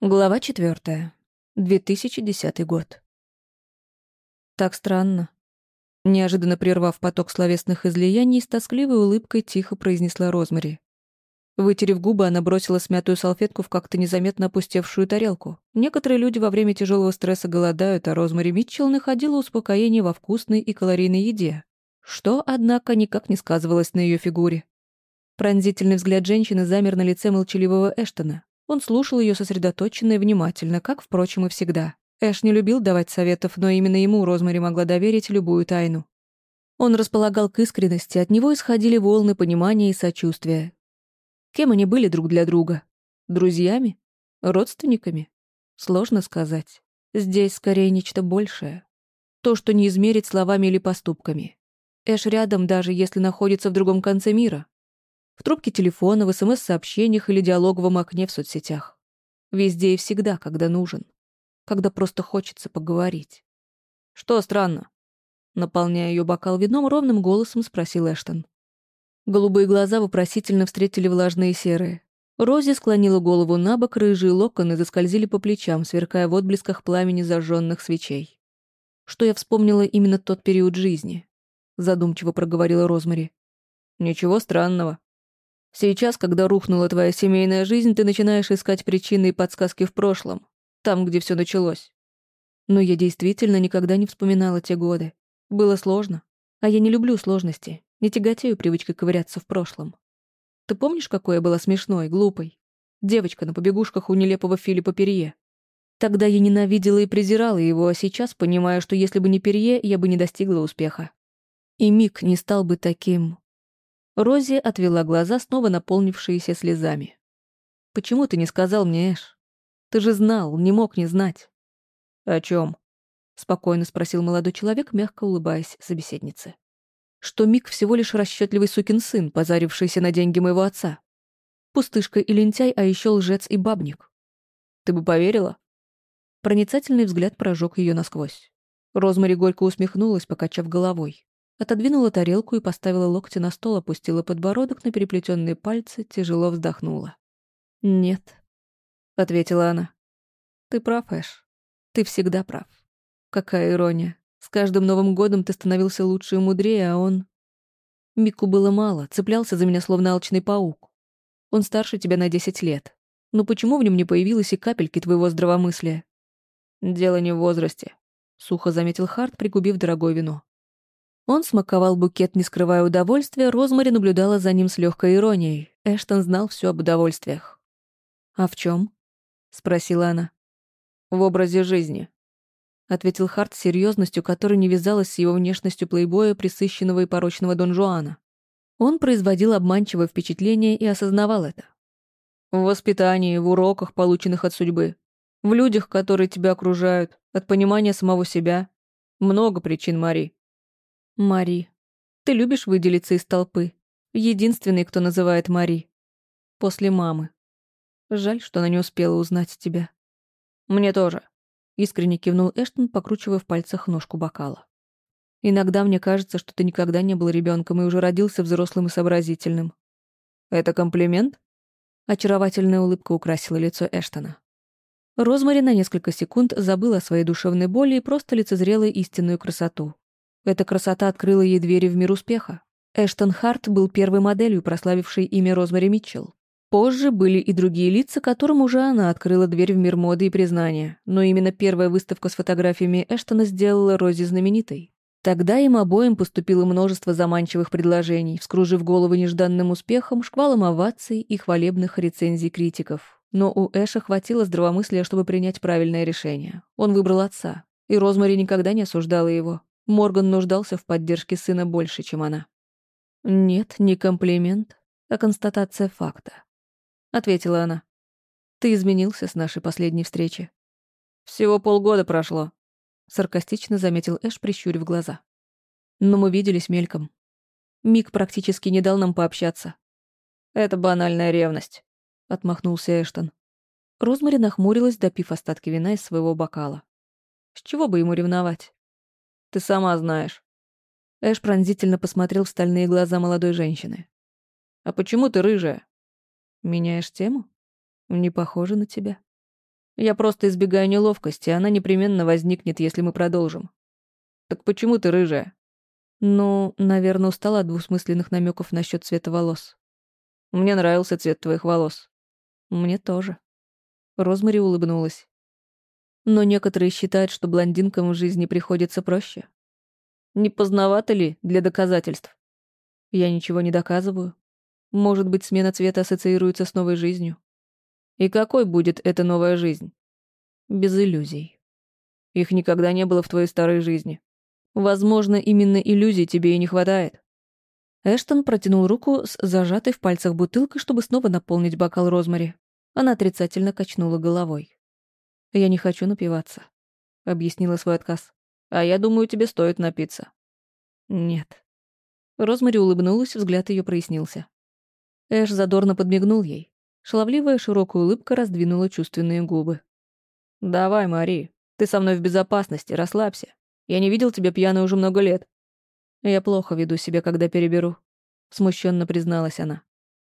Глава четвертая. 2010 год. Так странно. Неожиданно прервав поток словесных излияний, с тоскливой улыбкой тихо произнесла Розмари. Вытерев губы, она бросила смятую салфетку в как-то незаметно опустевшую тарелку. Некоторые люди во время тяжелого стресса голодают, а Розмари Митчелл находила успокоение во вкусной и калорийной еде, что, однако, никак не сказывалось на ее фигуре. Пронзительный взгляд женщины замер на лице молчаливого Эштона. Он слушал ее сосредоточенно и внимательно, как, впрочем, и всегда. Эш не любил давать советов, но именно ему Розмари могла доверить любую тайну. Он располагал к искренности, от него исходили волны понимания и сочувствия. Кем они были друг для друга? Друзьями? Родственниками? Сложно сказать. Здесь скорее нечто большее. То, что не измерить словами или поступками. Эш рядом, даже если находится в другом конце мира. В трубке телефона, в СМС-сообщениях или диалоговом окне в соцсетях. Везде и всегда, когда нужен. Когда просто хочется поговорить. «Что странно?» Наполняя ее бокал вином, ровным голосом спросил Эштон. Голубые глаза вопросительно встретили влажные серые. Рози склонила голову на бок, рыжие локоны заскользили по плечам, сверкая в отблесках пламени зажженных свечей. «Что я вспомнила именно тот период жизни?» Задумчиво проговорила Розмари. «Ничего странного», Сейчас, когда рухнула твоя семейная жизнь, ты начинаешь искать причины и подсказки в прошлом, там, где все началось. Но я действительно никогда не вспоминала те годы. Было сложно. А я не люблю сложности, не тяготею привычкой ковыряться в прошлом. Ты помнишь, какой я была смешной, глупой? Девочка на побегушках у нелепого Филиппа Перье. Тогда я ненавидела и презирала его, а сейчас понимаю, что если бы не Перье, я бы не достигла успеха. И Мик не стал бы таким Рози отвела глаза, снова наполнившиеся слезами. «Почему ты не сказал мне, Эш? Ты же знал, не мог не знать». «О чем? спокойно спросил молодой человек, мягко улыбаясь собеседнице. «Что Мик всего лишь расчетливый сукин сын, позарившийся на деньги моего отца. Пустышка и лентяй, а еще лжец и бабник. Ты бы поверила?» Проницательный взгляд прожег ее насквозь. Розмари горько усмехнулась, покачав головой. Отодвинула тарелку и поставила локти на стол, опустила подбородок на переплетенные пальцы, тяжело вздохнула. «Нет», — ответила она. «Ты прав, Эш. Ты всегда прав. Какая ирония. С каждым Новым годом ты становился лучше и мудрее, а он...» Мику было мало, цеплялся за меня словно алчный паук. Он старше тебя на десять лет. Но почему в нем не появилось и капельки твоего здравомыслия? «Дело не в возрасте», — сухо заметил Харт, пригубив дорогое вино. Он смаковал букет, не скрывая удовольствия, Розмари наблюдала за ним с легкой иронией. Эштон знал все об удовольствиях. «А в чем? спросила она. «В образе жизни», — ответил Харт с серьезностью, которая не вязалась с его внешностью плейбоя, присыщенного и порочного Дон Жуана. Он производил обманчивое впечатление и осознавал это. В воспитании, в уроках, полученных от судьбы, в людях, которые тебя окружают, от понимания самого себя. Много причин, Мари. Мари. Ты любишь выделиться из толпы. Единственный, кто называет Мари. После мамы. Жаль, что она не успела узнать тебя. Мне тоже. Искренне кивнул Эштон, покручивая в пальцах ножку бокала. Иногда мне кажется, что ты никогда не был ребенком и уже родился взрослым и сообразительным. Это комплимент? Очаровательная улыбка украсила лицо Эштона. Розмари на несколько секунд забыла о своей душевной боли и просто лицезрела истинную красоту. Эта красота открыла ей двери в мир успеха. Эштон Харт был первой моделью, прославившей имя Розмари Митчелл. Позже были и другие лица, которым уже она открыла дверь в мир моды и признания, но именно первая выставка с фотографиями Эштона сделала Рози знаменитой. Тогда им обоим поступило множество заманчивых предложений, вскружив головы нежданным успехом, шквалом оваций и хвалебных рецензий критиков. Но у Эша хватило здравомыслия, чтобы принять правильное решение. Он выбрал отца, и Розмари никогда не осуждала его. Морган нуждался в поддержке сына больше, чем она. «Нет, не комплимент, а констатация факта», — ответила она. «Ты изменился с нашей последней встречи». «Всего полгода прошло», — саркастично заметил Эш, прищурив глаза. «Но мы виделись мельком. Мик практически не дал нам пообщаться». «Это банальная ревность», — отмахнулся Эштон. Розмари нахмурилась, допив остатки вина из своего бокала. С чего бы ему ревновать? Ты сама знаешь». Эш пронзительно посмотрел в стальные глаза молодой женщины. «А почему ты рыжая?» «Меняешь тему? Не похоже на тебя». Я просто избегаю неловкости, она непременно возникнет, если мы продолжим. Так почему ты рыжая? Ну, наверное, устала от двусмысленных намеков насчет цвета волос. Мне нравился цвет твоих волос. Мне тоже. Розмари улыбнулась. Но некоторые считают, что блондинкам в жизни приходится проще. Не поздновато ли для доказательств? Я ничего не доказываю. Может быть, смена цвета ассоциируется с новой жизнью. И какой будет эта новая жизнь? Без иллюзий. Их никогда не было в твоей старой жизни. Возможно, именно иллюзий тебе и не хватает. Эштон протянул руку с зажатой в пальцах бутылкой, чтобы снова наполнить бокал Розмари. Она отрицательно качнула головой. «Я не хочу напиваться», — объяснила свой отказ. «А я думаю, тебе стоит напиться». «Нет». Розмари улыбнулась, взгляд ее прояснился. Эш задорно подмигнул ей. Шаловливая широкая улыбка раздвинула чувственные губы. «Давай, Мари, ты со мной в безопасности, расслабься. Я не видел тебя пьяной уже много лет». «Я плохо веду себя, когда переберу», — смущенно призналась она.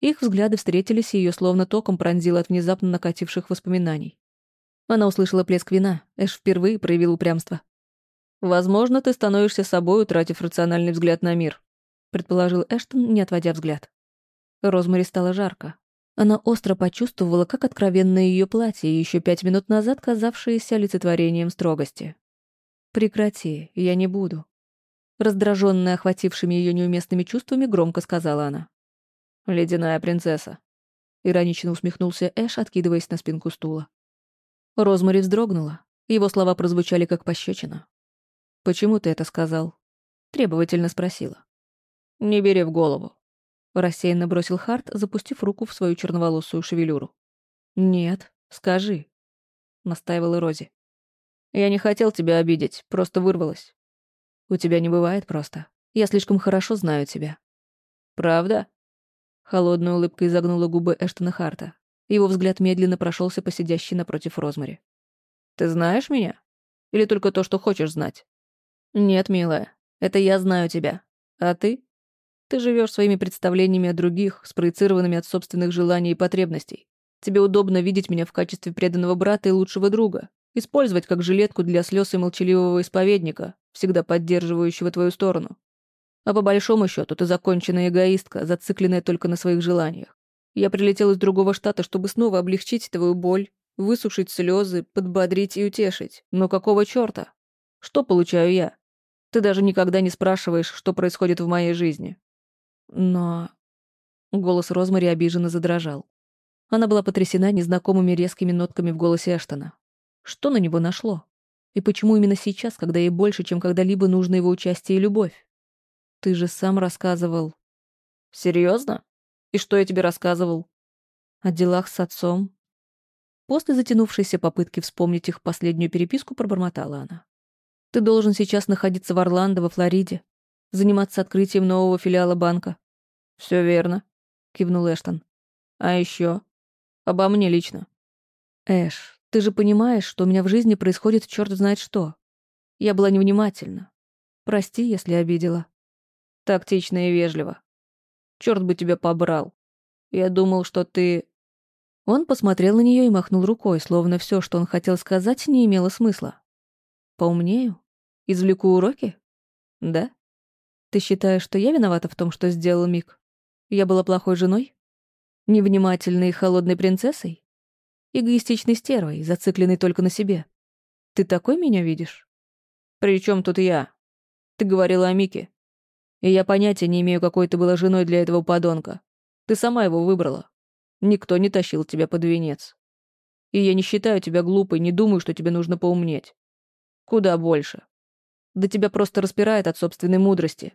Их взгляды встретились, и ее словно током пронзило от внезапно накативших воспоминаний. Она услышала плеск вина, Эш впервые проявил упрямство. «Возможно, ты становишься собой, утратив рациональный взгляд на мир», предположил Эштон, не отводя взгляд. Розмари стало жарко. Она остро почувствовала, как откровенно ее платье, еще пять минут назад казавшееся олицетворением строгости. «Прекрати, я не буду». Раздраженная охватившими ее неуместными чувствами, громко сказала она. «Ледяная принцесса», — иронично усмехнулся Эш, откидываясь на спинку стула. Розмари вздрогнула. Его слова прозвучали как пощечина. «Почему ты это сказал?» — требовательно спросила. «Не бери в голову», — рассеянно бросил Харт, запустив руку в свою черноволосую шевелюру. «Нет, скажи», — настаивала Рози. «Я не хотел тебя обидеть, просто вырвалась». «У тебя не бывает просто. Я слишком хорошо знаю тебя». «Правда?» Холодная улыбка изогнула губы Эштона Харта. Его взгляд медленно прошелся по сидящей напротив Розмари. «Ты знаешь меня? Или только то, что хочешь знать?» «Нет, милая, это я знаю тебя. А ты? Ты живешь своими представлениями о других, спроецированными от собственных желаний и потребностей. Тебе удобно видеть меня в качестве преданного брата и лучшего друга, использовать как жилетку для слез и молчаливого исповедника, всегда поддерживающего твою сторону. А по большому счету ты законченная эгоистка, зацикленная только на своих желаниях. Я прилетел из другого штата, чтобы снова облегчить твою боль, высушить слезы, подбодрить и утешить. Но какого черта? Что получаю я? Ты даже никогда не спрашиваешь, что происходит в моей жизни. Но... Голос Розмари обиженно задрожал. Она была потрясена незнакомыми резкими нотками в голосе Эштона. Что на него нашло? И почему именно сейчас, когда ей больше, чем когда-либо нужно его участие и любовь? Ты же сам рассказывал. Серьезно? И что я тебе рассказывал? О делах с отцом. После затянувшейся попытки вспомнить их последнюю переписку пробормотала она. Ты должен сейчас находиться в Орландо, во Флориде, заниматься открытием нового филиала банка. Все верно, кивнул Эштон. А еще обо мне лично. Эш, ты же понимаешь, что у меня в жизни происходит черт знает что. Я была невнимательна. Прости, если обидела. Тактично и вежливо. Черт бы тебя побрал. Я думал, что ты...» Он посмотрел на нее и махнул рукой, словно все, что он хотел сказать, не имело смысла. «Поумнею? Извлеку уроки? Да? Ты считаешь, что я виновата в том, что сделал Мик? Я была плохой женой? Невнимательной и холодной принцессой? Эгоистичной стервой, зацикленной только на себе? Ты такой меня видишь? При чем тут я? Ты говорила о Мике. И я понятия не имею, какой ты была женой для этого подонка. Ты сама его выбрала. Никто не тащил тебя под венец. И я не считаю тебя глупой, не думаю, что тебе нужно поумнеть. Куда больше. Да тебя просто распирает от собственной мудрости.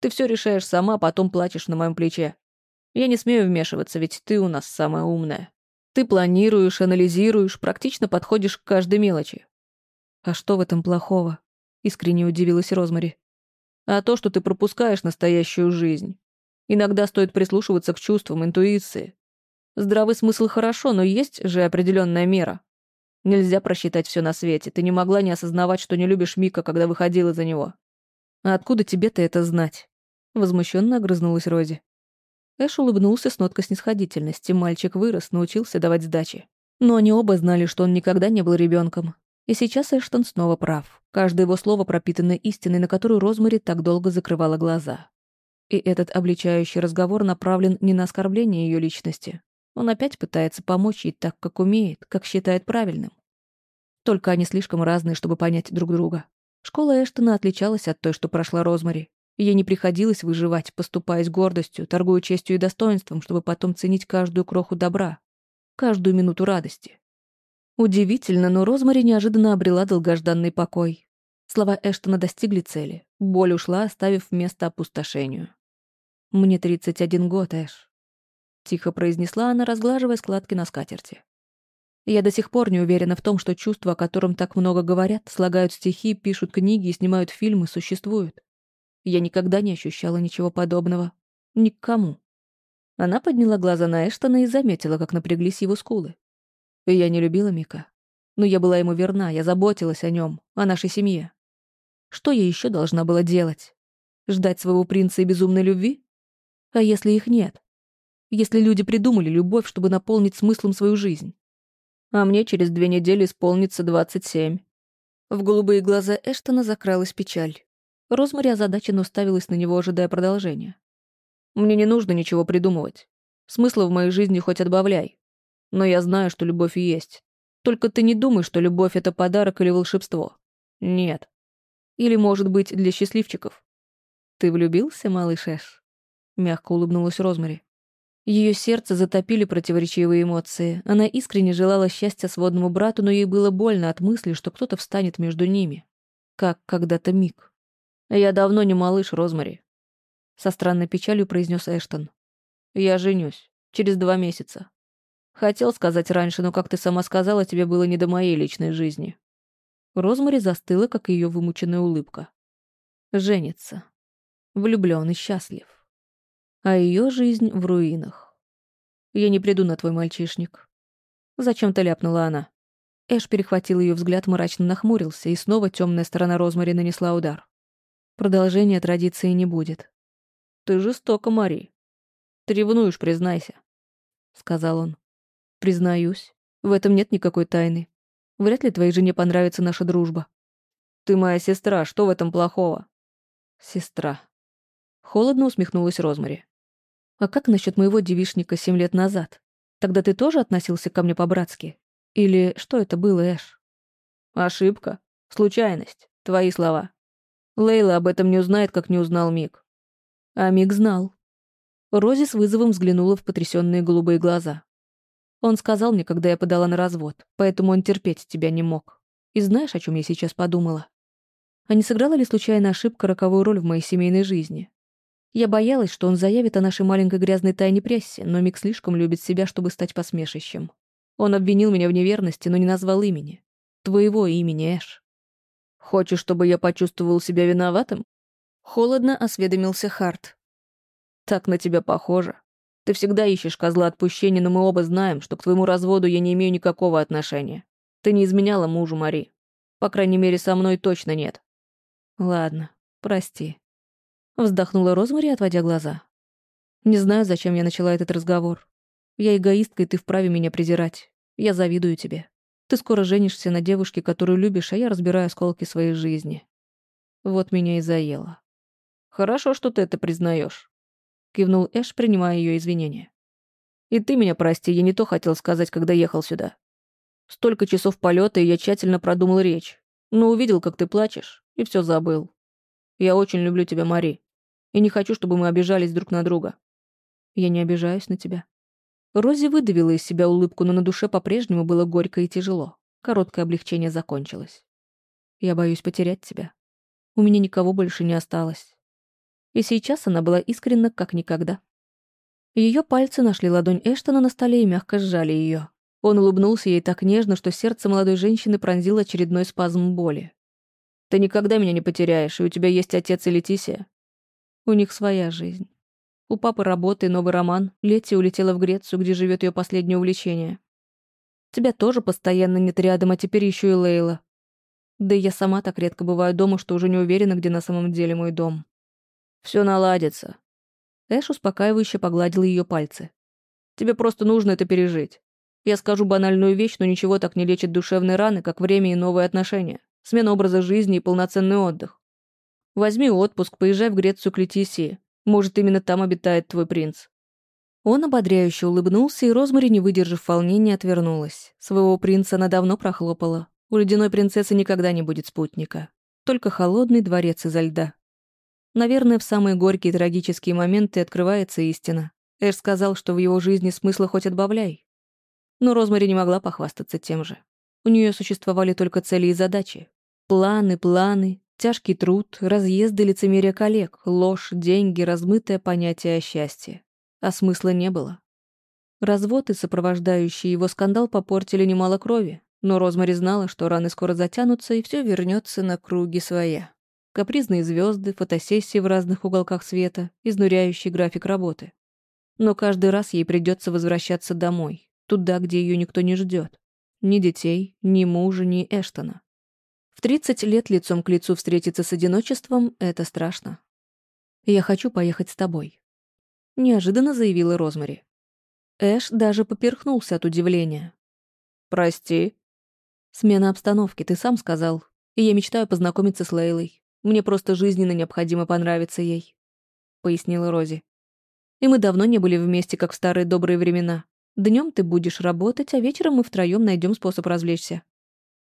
Ты все решаешь сама, потом плачешь на моем плече. Я не смею вмешиваться, ведь ты у нас самая умная. Ты планируешь, анализируешь, практично подходишь к каждой мелочи. А что в этом плохого? Искренне удивилась Розмари а то, что ты пропускаешь настоящую жизнь. Иногда стоит прислушиваться к чувствам, интуиции. Здравый смысл хорошо, но есть же определенная мера. Нельзя просчитать все на свете. Ты не могла не осознавать, что не любишь Мика, когда выходила за него. А откуда тебе-то это знать? Возмущенно огрызнулась Рози. Эш улыбнулся с ноткой снисходительности. Мальчик вырос, научился давать сдачи. Но они оба знали, что он никогда не был ребенком. И сейчас Эштон снова прав. Каждое его слово пропитано истиной, на которую Розмари так долго закрывала глаза. И этот обличающий разговор направлен не на оскорбление ее личности. Он опять пытается помочь ей так, как умеет, как считает правильным. Только они слишком разные, чтобы понять друг друга. Школа Эштона отличалась от той, что прошла Розмари. Ей не приходилось выживать, поступаясь гордостью, торгуя честью и достоинством, чтобы потом ценить каждую кроху добра, каждую минуту радости. Удивительно, но Розмари неожиданно обрела долгожданный покой. Слова Эштона достигли цели. Боль ушла, оставив место опустошению. «Мне 31 год, Эш», — тихо произнесла она, разглаживая складки на скатерти. Я до сих пор не уверена в том, что чувства, о котором так много говорят, слагают стихи, пишут книги и снимают фильмы, существуют. Я никогда не ощущала ничего подобного. Никому. Она подняла глаза на Эштона и заметила, как напряглись его скулы. Я не любила Мика. Но я была ему верна, я заботилась о нем, о нашей семье. Что я еще должна была делать? Ждать своего принца и безумной любви? А если их нет? Если люди придумали любовь, чтобы наполнить смыслом свою жизнь? А мне через две недели исполнится двадцать семь. В голубые глаза Эштона закралась печаль. Розмари озадаченно уставилась на него, ожидая продолжения. «Мне не нужно ничего придумывать. Смысла в моей жизни хоть отбавляй. Но я знаю, что любовь есть. Только ты не думай, что любовь — это подарок или волшебство. Нет. Или, может быть, для счастливчиков. Ты влюбился, малыш Эш?» Мягко улыбнулась Розмари. Ее сердце затопили противоречивые эмоции. Она искренне желала счастья сводному брату, но ей было больно от мысли, что кто-то встанет между ними. Как когда-то Мик. «Я давно не малыш, Розмари», — со странной печалью произнес Эштон. «Я женюсь. Через два месяца. Хотел сказать раньше, но, как ты сама сказала, тебе было не до моей личной жизни». Розмари застыла, как ее вымученная улыбка. Женится. Влюблен и счастлив. А ее жизнь в руинах. «Я не приду на твой мальчишник». Зачем-то ляпнула она. Эш перехватил ее взгляд, мрачно нахмурился, и снова темная сторона Розмари нанесла удар. Продолжения традиции не будет. «Ты жестока, Мари. Ты ревнуешь, признайся», — сказал он. «Признаюсь. В этом нет никакой тайны. Вряд ли твоей жене понравится наша дружба». «Ты моя сестра, что в этом плохого?» «Сестра». Холодно усмехнулась Розмари. «А как насчет моего девишника семь лет назад? Тогда ты тоже относился ко мне по-братски? Или что это было, Эш?» «Ошибка. Случайность. Твои слова. Лейла об этом не узнает, как не узнал Мик. А Мик знал. Рози с вызовом взглянула в потрясенные голубые глаза. Он сказал мне, когда я подала на развод, поэтому он терпеть тебя не мог. И знаешь, о чем я сейчас подумала? А не сыграла ли случайно ошибка роковую роль в моей семейной жизни? Я боялась, что он заявит о нашей маленькой грязной тайне прессе, но Мик слишком любит себя, чтобы стать посмешищем. Он обвинил меня в неверности, но не назвал имени. Твоего имени, Эш. Хочешь, чтобы я почувствовал себя виноватым? Холодно осведомился Харт. Так на тебя похоже. Ты всегда ищешь козла отпущения, но мы оба знаем, что к твоему разводу я не имею никакого отношения. Ты не изменяла мужу, Мари. По крайней мере, со мной точно нет. Ладно, прости. Вздохнула Розмари, отводя глаза. Не знаю, зачем я начала этот разговор. Я эгоистка, и ты вправе меня презирать. Я завидую тебе. Ты скоро женишься на девушке, которую любишь, а я разбираю осколки своей жизни. Вот меня и заело. Хорошо, что ты это признаешь, кивнул Эш, принимая ее извинения. И ты меня прости, я не то хотел сказать, когда ехал сюда. Столько часов полета, и я тщательно продумал речь. Но увидел, как ты плачешь, и все забыл. Я очень люблю тебя, Мари, и не хочу, чтобы мы обижались друг на друга. Я не обижаюсь на тебя. Рози выдавила из себя улыбку, но на душе по-прежнему было горько и тяжело. Короткое облегчение закончилось. «Я боюсь потерять тебя. У меня никого больше не осталось». И сейчас она была искренна, как никогда. Ее пальцы нашли ладонь Эштона на столе и мягко сжали ее. Он улыбнулся ей так нежно, что сердце молодой женщины пронзил очередной спазм боли. «Ты никогда меня не потеряешь, и у тебя есть отец и Летисия». «У них своя жизнь. У папы работа и новый роман. Летти улетела в Грецию, где живет ее последнее увлечение. Тебя тоже постоянно нет рядом, а теперь еще и Лейла. Да и я сама так редко бываю дома, что уже не уверена, где на самом деле мой дом. Все наладится. Эш успокаивающе погладил ее пальцы. Тебе просто нужно это пережить. Я скажу банальную вещь, но ничего так не лечит душевные раны, как время и новые отношения, смена образа жизни и полноценный отдых. Возьми отпуск, поезжай в Грецию к Летисии. Может, именно там обитает твой принц». Он ободряюще улыбнулся, и Розмари, не выдержав волнения, отвернулась. Своего принца она давно прохлопала. У ледяной принцессы никогда не будет спутника. Только холодный дворец изо льда. Наверное, в самые горькие и трагические моменты открывается истина. Эш сказал, что в его жизни смысла хоть отбавляй. Но Розмари не могла похвастаться тем же. У нее существовали только цели и задачи. Планы, планы, тяжкий труд, разъезды лицемерия коллег, ложь, деньги, размытое понятие о счастье. А смысла не было. Развод и сопровождающий его скандал попортили немало крови, но Розмари знала, что раны скоро затянутся, и все вернется на круги своя. Капризные звезды, фотосессии в разных уголках света, изнуряющий график работы. Но каждый раз ей придется возвращаться домой, Туда, где ее никто не ждет. Ни детей, ни мужа, ни Эштона. В 30 лет лицом к лицу встретиться с одиночеством — это страшно. «Я хочу поехать с тобой», — неожиданно заявила Розмари. Эш даже поперхнулся от удивления. «Прости». «Смена обстановки, ты сам сказал. И я мечтаю познакомиться с Лейлой. Мне просто жизненно необходимо понравиться ей», — пояснила Рози. «И мы давно не были вместе, как в старые добрые времена. Днем ты будешь работать, а вечером мы втроем найдем способ развлечься».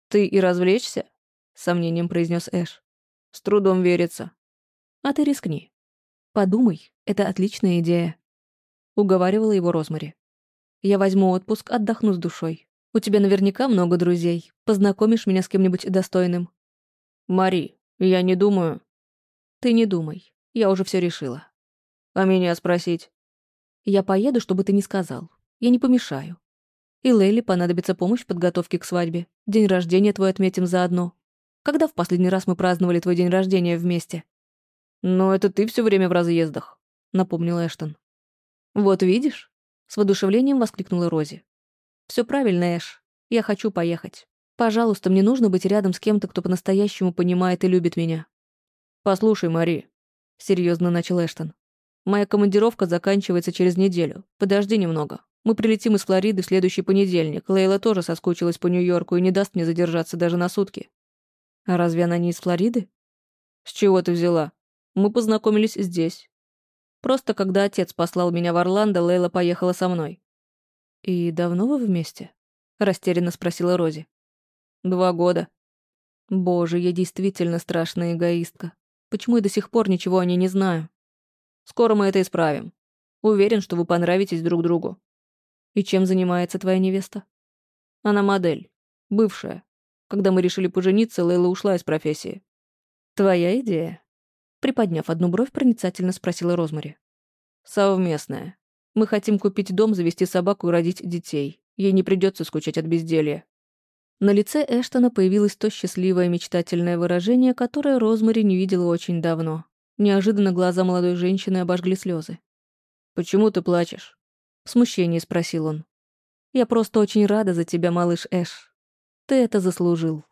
«Ты и развлечься?» — сомнением произнес Эш. «С трудом верится». «А ты рискни. Подумай, это отличная идея», — уговаривала его Розмари. «Я возьму отпуск, отдохну с душой. У тебя наверняка много друзей. Познакомишь меня с кем-нибудь достойным». «Мари, я не думаю...» «Ты не думай. Я уже все решила». «А меня спросить?» «Я поеду, чтобы ты не сказал. Я не помешаю. И Лейли понадобится помощь в подготовке к свадьбе. День рождения твой отметим заодно. Когда в последний раз мы праздновали твой день рождения вместе? Но это ты все время в разъездах, напомнил Эштон. Вот видишь? С воодушевлением воскликнула Рози. Все правильно, Эш. Я хочу поехать. Пожалуйста, мне нужно быть рядом с кем-то, кто по-настоящему понимает и любит меня. Послушай, Мари, серьезно начал Эштон. Моя командировка заканчивается через неделю. Подожди немного. Мы прилетим из Флориды в следующий понедельник. Лейла тоже соскучилась по Нью-Йорку и не даст мне задержаться даже на сутки. А разве она не из Флориды? С чего ты взяла? Мы познакомились здесь. Просто когда отец послал меня в Орландо, Лейла поехала со мной. «И давно вы вместе?» — растерянно спросила Рози. «Два года». «Боже, я действительно страшная эгоистка. Почему я до сих пор ничего о ней не знаю?» «Скоро мы это исправим. Уверен, что вы понравитесь друг другу. «И чем занимается твоя невеста?» «Она модель. Бывшая. Когда мы решили пожениться, Лейла ушла из профессии». «Твоя идея?» Приподняв одну бровь, проницательно спросила Розмари. «Совместная. Мы хотим купить дом, завести собаку и родить детей. Ей не придется скучать от безделья». На лице Эштона появилось то счастливое мечтательное выражение, которое Розмари не видела очень давно. Неожиданно глаза молодой женщины обожгли слезы. «Почему ты плачешь?» В смущении спросил он. «Я просто очень рада за тебя, малыш Эш. Ты это заслужил».